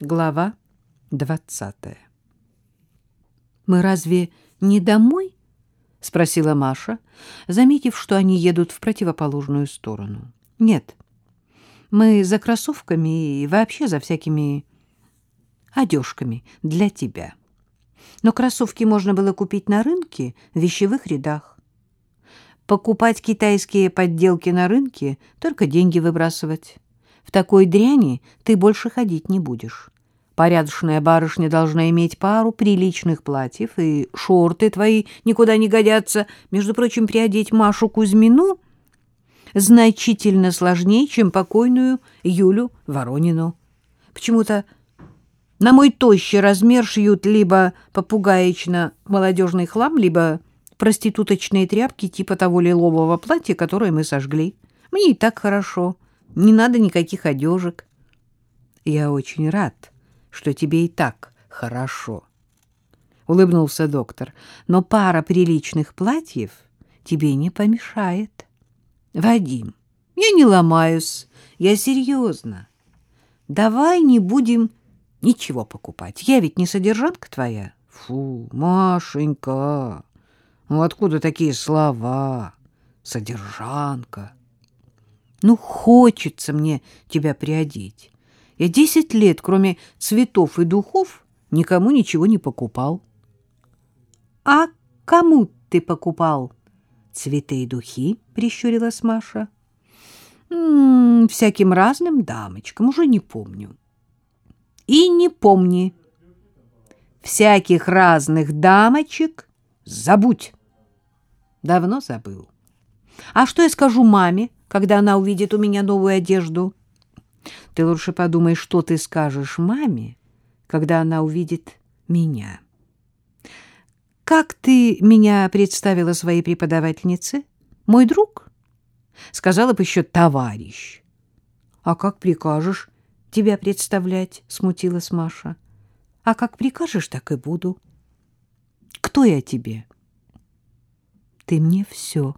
Глава двадцатая. «Мы разве не домой?» — спросила Маша, заметив, что они едут в противоположную сторону. «Нет, мы за кроссовками и вообще за всякими одежками для тебя. Но кроссовки можно было купить на рынке в вещевых рядах. Покупать китайские подделки на рынке — только деньги выбрасывать». В такой дряни ты больше ходить не будешь. Порядочная барышня должна иметь пару приличных платьев, и шорты твои никуда не годятся. Между прочим, приодеть Машу Кузьмину значительно сложнее, чем покойную Юлю Воронину. Почему-то на мой тощий размер шьют либо попугаечно-молодежный хлам, либо проституточные тряпки типа того лилового платья, которое мы сожгли. Мне и так хорошо. Не надо никаких одежек. Я очень рад, что тебе и так хорошо. Улыбнулся доктор. Но пара приличных платьев тебе не помешает. Вадим, я не ломаюсь, я серьезно. Давай не будем ничего покупать. Я ведь не содержанка твоя. Фу, Машенька, ну откуда такие слова? Содержанка. Ну, хочется мне тебя приодеть. Я десять лет, кроме цветов и духов, никому ничего не покупал. — А кому ты покупал цветы и духи? — прищурилась Маша. «М -м, — Всяким разным дамочкам, уже не помню. — И не помни. Всяких разных дамочек забудь. Давно забыл. А что я скажу маме? — когда она увидит у меня новую одежду. Ты лучше подумай, что ты скажешь маме, когда она увидит меня. Как ты меня представила своей преподавательнице? Мой друг? Сказала бы еще товарищ. А как прикажешь тебя представлять? Смутилась Маша. А как прикажешь, так и буду. Кто я тебе? Ты мне все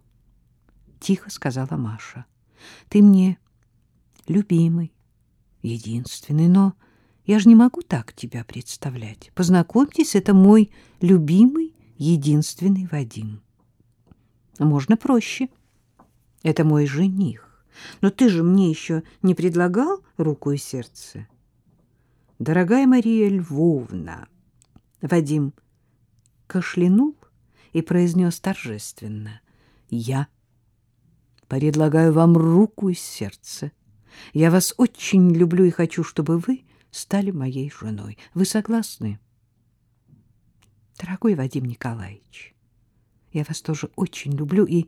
тихо сказала Маша. Ты мне любимый, единственный, но я же не могу так тебя представлять. Познакомьтесь, это мой любимый, единственный Вадим. Можно проще. Это мой жених. Но ты же мне еще не предлагал руку и сердце? Дорогая Мария Львовна, Вадим кашлянул и произнес торжественно. Я предлагаю вам руку и сердце. Я вас очень люблю и хочу, чтобы вы стали моей женой. Вы согласны? Дорогой Вадим Николаевич, я вас тоже очень люблю и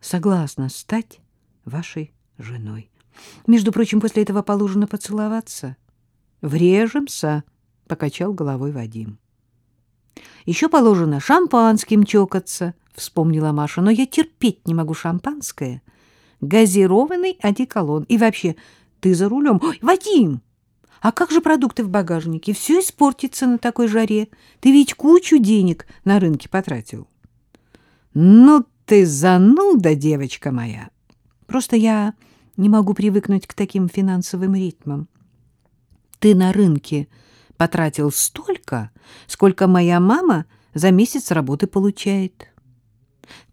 согласна стать вашей женой. Между прочим, после этого положено поцеловаться. Врежемся, — покачал головой Вадим. Еще положено шампанским чокаться —— вспомнила Маша. «Но я терпеть не могу шампанское. Газированный одеколон. И вообще, ты за рулем. Ой, Вадим! А как же продукты в багажнике? Все испортится на такой жаре. Ты ведь кучу денег на рынке потратил». «Ну ты зануда, девочка моя! Просто я не могу привыкнуть к таким финансовым ритмам. Ты на рынке потратил столько, сколько моя мама за месяц работы получает».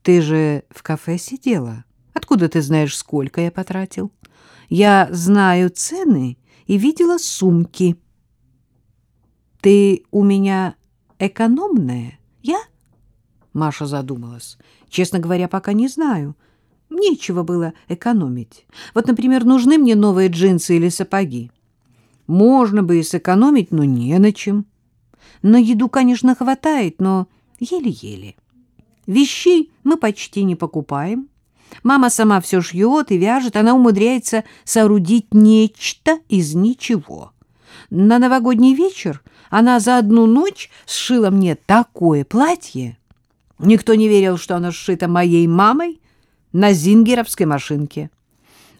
Ты же в кафе сидела. Откуда ты знаешь, сколько я потратил? Я знаю цены и видела сумки. Ты у меня экономная? Я? Маша задумалась. Честно говоря, пока не знаю. Нечего было экономить. Вот, например, нужны мне новые джинсы или сапоги. Можно бы и сэкономить, но не на чем. На еду, конечно, хватает, но еле-еле. Вещей мы почти не покупаем. Мама сама все шьет и вяжет, она умудряется соорудить нечто из ничего. На новогодний вечер она за одну ночь сшила мне такое платье. Никто не верил, что оно сшито моей мамой на зингеровской машинке.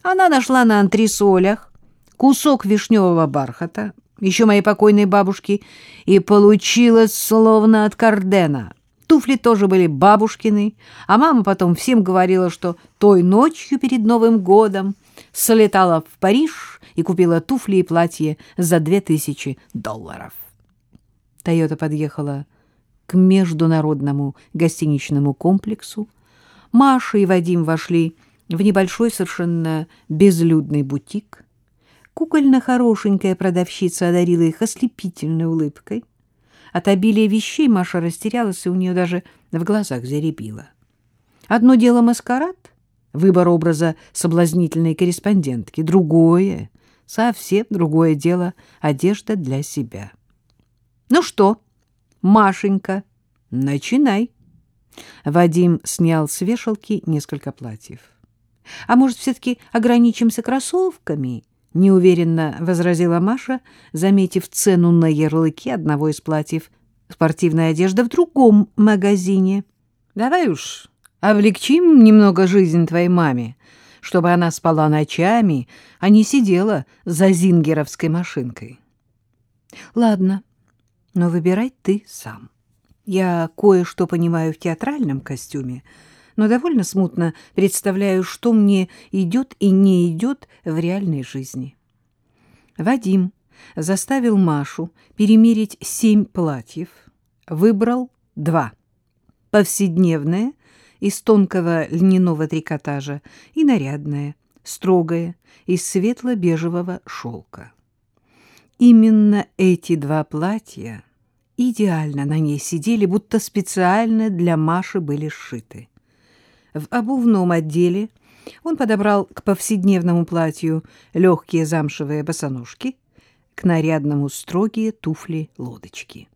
Она нашла на антресолях кусок вишневого бархата, еще моей покойной бабушки, и получилось словно от Кардена — Туфли тоже были бабушкины, а мама потом всем говорила, что той ночью перед Новым годом слетала в Париж и купила туфли и платье за две тысячи долларов. Тойота подъехала к международному гостиничному комплексу. Маша и Вадим вошли в небольшой совершенно безлюдный бутик. Кукольно-хорошенькая продавщица одарила их ослепительной улыбкой. От обилия вещей Маша растерялась, и у нее даже в глазах заребила. Одно дело маскарад, выбор образа соблазнительной корреспондентки, другое, совсем другое дело одежда для себя. «Ну что, Машенька, начинай!» Вадим снял с вешалки несколько платьев. «А может, все-таки ограничимся кроссовками?» — неуверенно возразила Маша, заметив цену на ярлыке одного из платьев. «Спортивная одежда в другом магазине. Давай уж облегчим немного жизнь твоей маме, чтобы она спала ночами, а не сидела за зингеровской машинкой». «Ладно, но выбирай ты сам. Я кое-что понимаю в театральном костюме» но довольно смутно представляю, что мне идет и не идет в реальной жизни. Вадим заставил Машу перемерить семь платьев, выбрал два. Повседневное, из тонкого льняного трикотажа, и нарядное, строгое, из светло-бежевого шелка. Именно эти два платья идеально на ней сидели, будто специально для Маши были сшиты. В обувном отделе он подобрал к повседневному платью легкие замшевые босоножки, к нарядному строгие туфли-лодочки.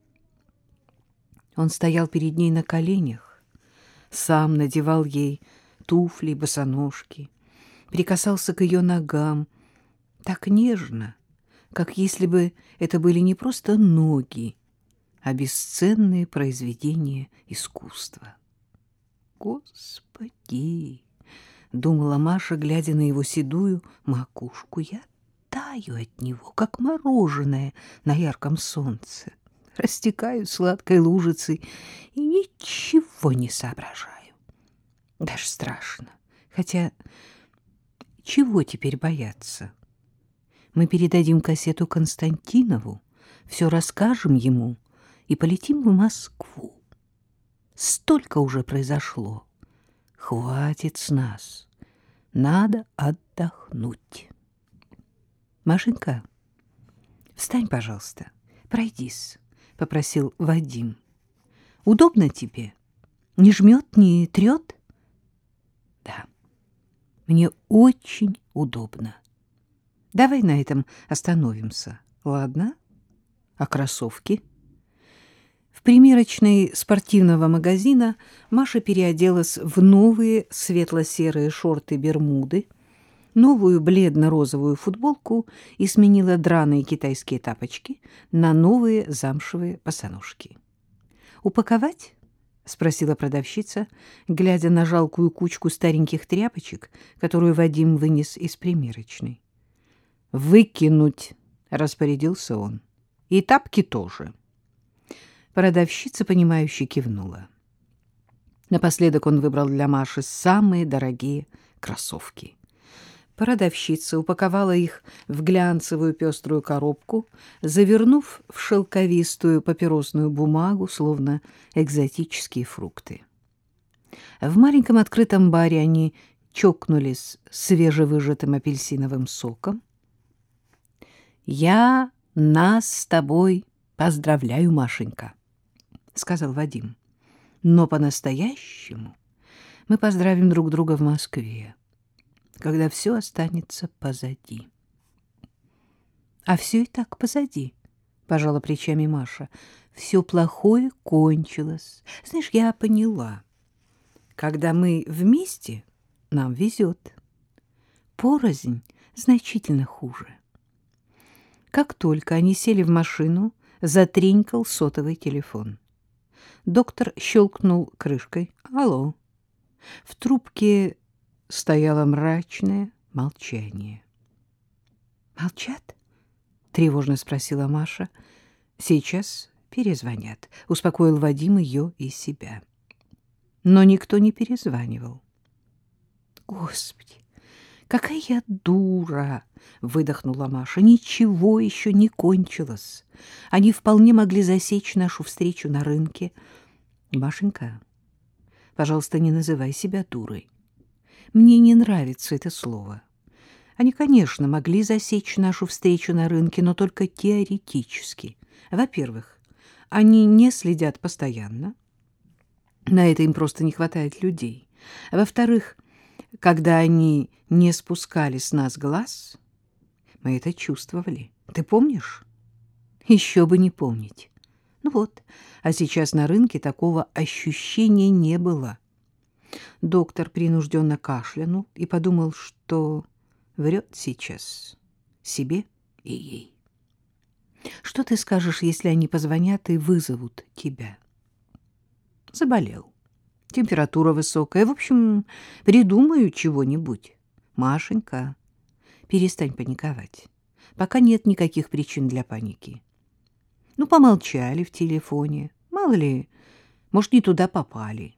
Он стоял перед ней на коленях, сам надевал ей туфли, босоножки, прикасался к ее ногам так нежно, как если бы это были не просто ноги, а бесценные произведения искусства. Господи! — думала Маша, глядя на его седую макушку. Я таю от него, как мороженое на ярком солнце. Растекаю сладкой лужицей и ничего не соображаю. Даже страшно. Хотя чего теперь бояться? Мы передадим кассету Константинову, все расскажем ему и полетим в Москву. Столько уже произошло. Хватит с нас. Надо отдохнуть. Машенька, встань, пожалуйста, пройдись, — попросил Вадим. Удобно тебе? Не жмет, не трет? Да, мне очень удобно. Давай на этом остановимся, ладно? А кроссовки — в примерочной спортивного магазина Маша переоделась в новые светло-серые шорты-бермуды, новую бледно-розовую футболку и сменила драные китайские тапочки на новые замшевые босоножки. «Упаковать?» — спросила продавщица, глядя на жалкую кучку стареньких тряпочек, которую Вадим вынес из примерочной. «Выкинуть!» — распорядился он. «И тапки тоже». Продавщица, понимающе кивнула. Напоследок он выбрал для Маши самые дорогие кроссовки. Продавщица упаковала их в глянцевую пеструю коробку, завернув в шелковистую папиросную бумагу, словно экзотические фрукты. В маленьком открытом баре они чокнулись свежевыжатым апельсиновым соком. «Я нас с тобой поздравляю, Машенька», — сказал Вадим. «Но по-настоящему мы поздравим друг друга в Москве, когда все останется позади». «А все и так позади», — пожала плечами Маша. «Все плохое кончилось. Знаешь, я поняла. Когда мы вместе, нам везет. Порознь значительно хуже». Как только они сели в машину, затринькал сотовый телефон. Доктор щелкнул крышкой. «Алло». В трубке стояло мрачное молчание. «Молчат?» — тревожно спросила Маша. «Сейчас перезвонят», — успокоил Вадим ее и себя. Но никто не перезванивал. «Господи, Какая я дура, выдохнула Маша. Ничего еще не кончилось. Они вполне могли засечь нашу встречу на рынке. Машенька, пожалуйста, не называй себя дурой. Мне не нравится это слово. Они, конечно, могли засечь нашу встречу на рынке, но только теоретически. Во-первых, они не следят постоянно. На это им просто не хватает людей. Во-вторых, когда они не спускали с нас глаз, мы это чувствовали. Ты помнишь? Еще бы не помнить. Ну вот, а сейчас на рынке такого ощущения не было. Доктор принужденно кашлянул и подумал, что врет сейчас себе и ей. Что ты скажешь, если они позвонят и вызовут тебя? Заболел. Температура высокая. В общем, придумаю чего-нибудь. Машенька, перестань паниковать. Пока нет никаких причин для паники. Ну, помолчали в телефоне. Мало ли, может, не туда попали.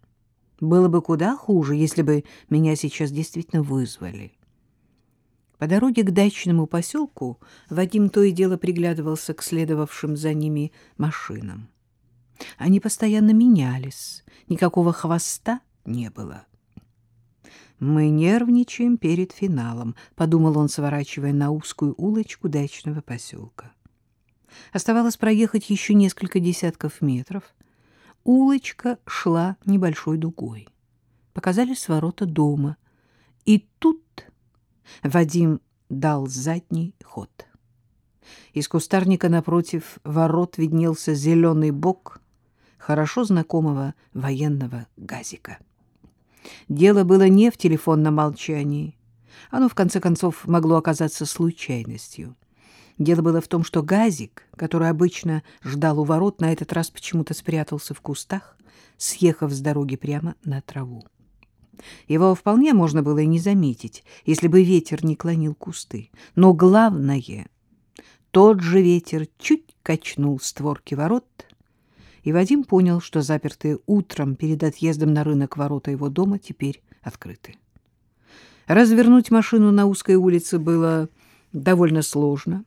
Было бы куда хуже, если бы меня сейчас действительно вызвали. По дороге к дачному поселку Вадим то и дело приглядывался к следовавшим за ними машинам. Они постоянно менялись, никакого хвоста не было. «Мы нервничаем перед финалом», — подумал он, сворачивая на узкую улочку дачного поселка. Оставалось проехать еще несколько десятков метров. Улочка шла небольшой дугой. Показались ворота дома. И тут Вадим дал задний ход. Из кустарника напротив ворот виднелся зеленый бок хорошо знакомого военного газика. Дело было не в телефонном молчании. Оно, в конце концов, могло оказаться случайностью. Дело было в том, что газик, который обычно ждал у ворот, на этот раз почему-то спрятался в кустах, съехав с дороги прямо на траву. Его вполне можно было и не заметить, если бы ветер не клонил кусты. Но главное, тот же ветер чуть качнул створки ворот, и Вадим понял, что запертые утром перед отъездом на рынок ворота его дома теперь открыты. Развернуть машину на узкой улице было довольно сложно.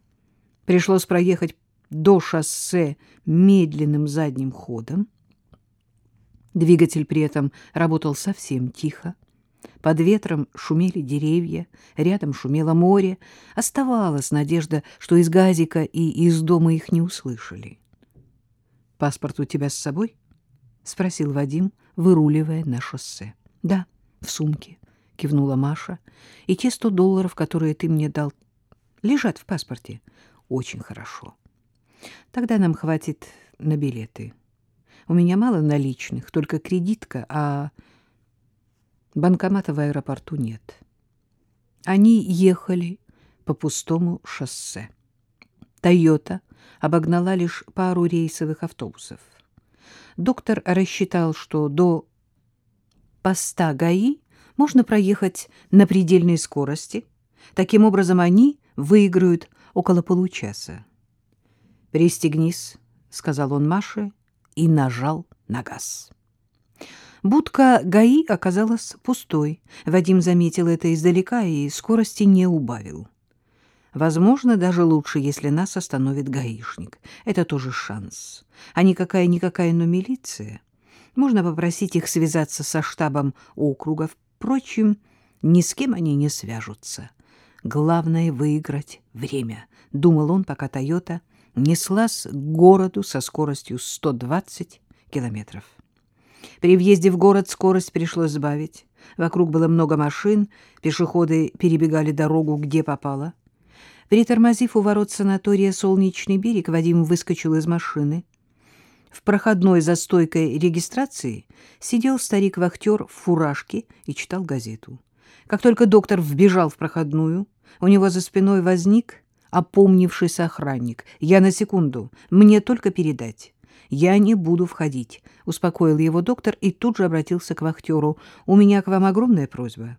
Пришлось проехать до шоссе медленным задним ходом. Двигатель при этом работал совсем тихо. Под ветром шумели деревья, рядом шумело море. Оставалась надежда, что из газика и из дома их не услышали. — Паспорт у тебя с собой? — спросил Вадим, выруливая на шоссе. — Да, в сумке, — кивнула Маша. — И те сто долларов, которые ты мне дал, лежат в паспорте. Очень хорошо. Тогда нам хватит на билеты. — у меня мало наличных, только кредитка, а банкомата в аэропорту нет. Они ехали по пустому шоссе. «Тойота» обогнала лишь пару рейсовых автобусов. Доктор рассчитал, что до поста ГАИ можно проехать на предельной скорости. Таким образом, они выиграют около получаса. «Пристегнись», — сказал он Маше, и нажал на газ. Будка ГАИ оказалась пустой. Вадим заметил это издалека и скорости не убавил. Возможно, даже лучше, если нас остановит гаишник. Это тоже шанс. А никакая-никакая, но милиция. Можно попросить их связаться со штабом округа. Впрочем, ни с кем они не свяжутся. Главное — выиграть время, — думал он, пока «Тойота» неслась к городу со скоростью 120 километров. При въезде в город скорость пришлось сбавить. Вокруг было много машин, пешеходы перебегали дорогу, где попало. Притормозив у ворот санатория «Солнечный берег», Вадим выскочил из машины. В проходной за стойкой регистрации сидел старик-вахтер в фуражке и читал газету. Как только доктор вбежал в проходную, у него за спиной возник опомнившийся охранник. «Я на секунду. Мне только передать». «Я не буду входить», — успокоил его доктор и тут же обратился к вахтеру. «У меня к вам огромная просьба».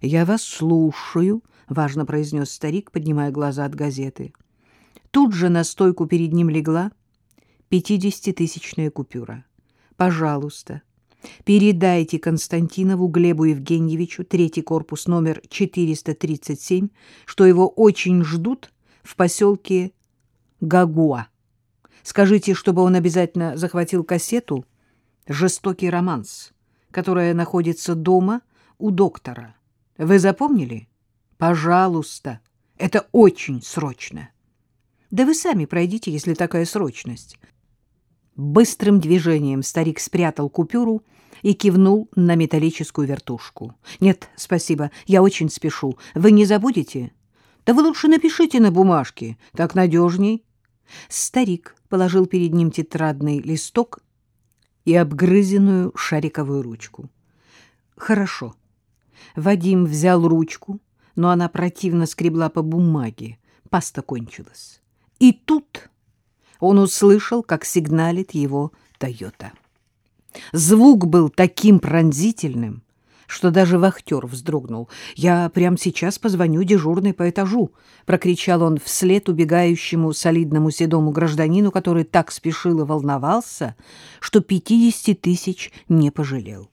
«Я вас слушаю», — важно произнес старик, поднимая глаза от газеты. Тут же на стойку перед ним легла пятидесятитысячная купюра. «Пожалуйста, Передайте Константинову Глебу Евгеньевичу, третий корпус, номер 437, что его очень ждут в поселке Гагуа. Скажите, чтобы он обязательно захватил кассету «Жестокий романс», которая находится дома у доктора. Вы запомнили? Пожалуйста, это очень срочно. Да вы сами пройдите, если такая срочность. Быстрым движением старик спрятал купюру и кивнул на металлическую вертушку. «Нет, спасибо, я очень спешу. Вы не забудете?» «Да вы лучше напишите на бумажке, так надежней». Старик положил перед ним тетрадный листок и обгрызенную шариковую ручку. «Хорошо». Вадим взял ручку, но она противно скребла по бумаге. Паста кончилась. И тут он услышал, как сигналит его «Тойота». Звук был таким пронзительным, что даже вахтер вздрогнул. «Я прямо сейчас позвоню дежурной по этажу», — прокричал он вслед убегающему солидному седому гражданину, который так спешил и волновался, что пятидесяти тысяч не пожалел.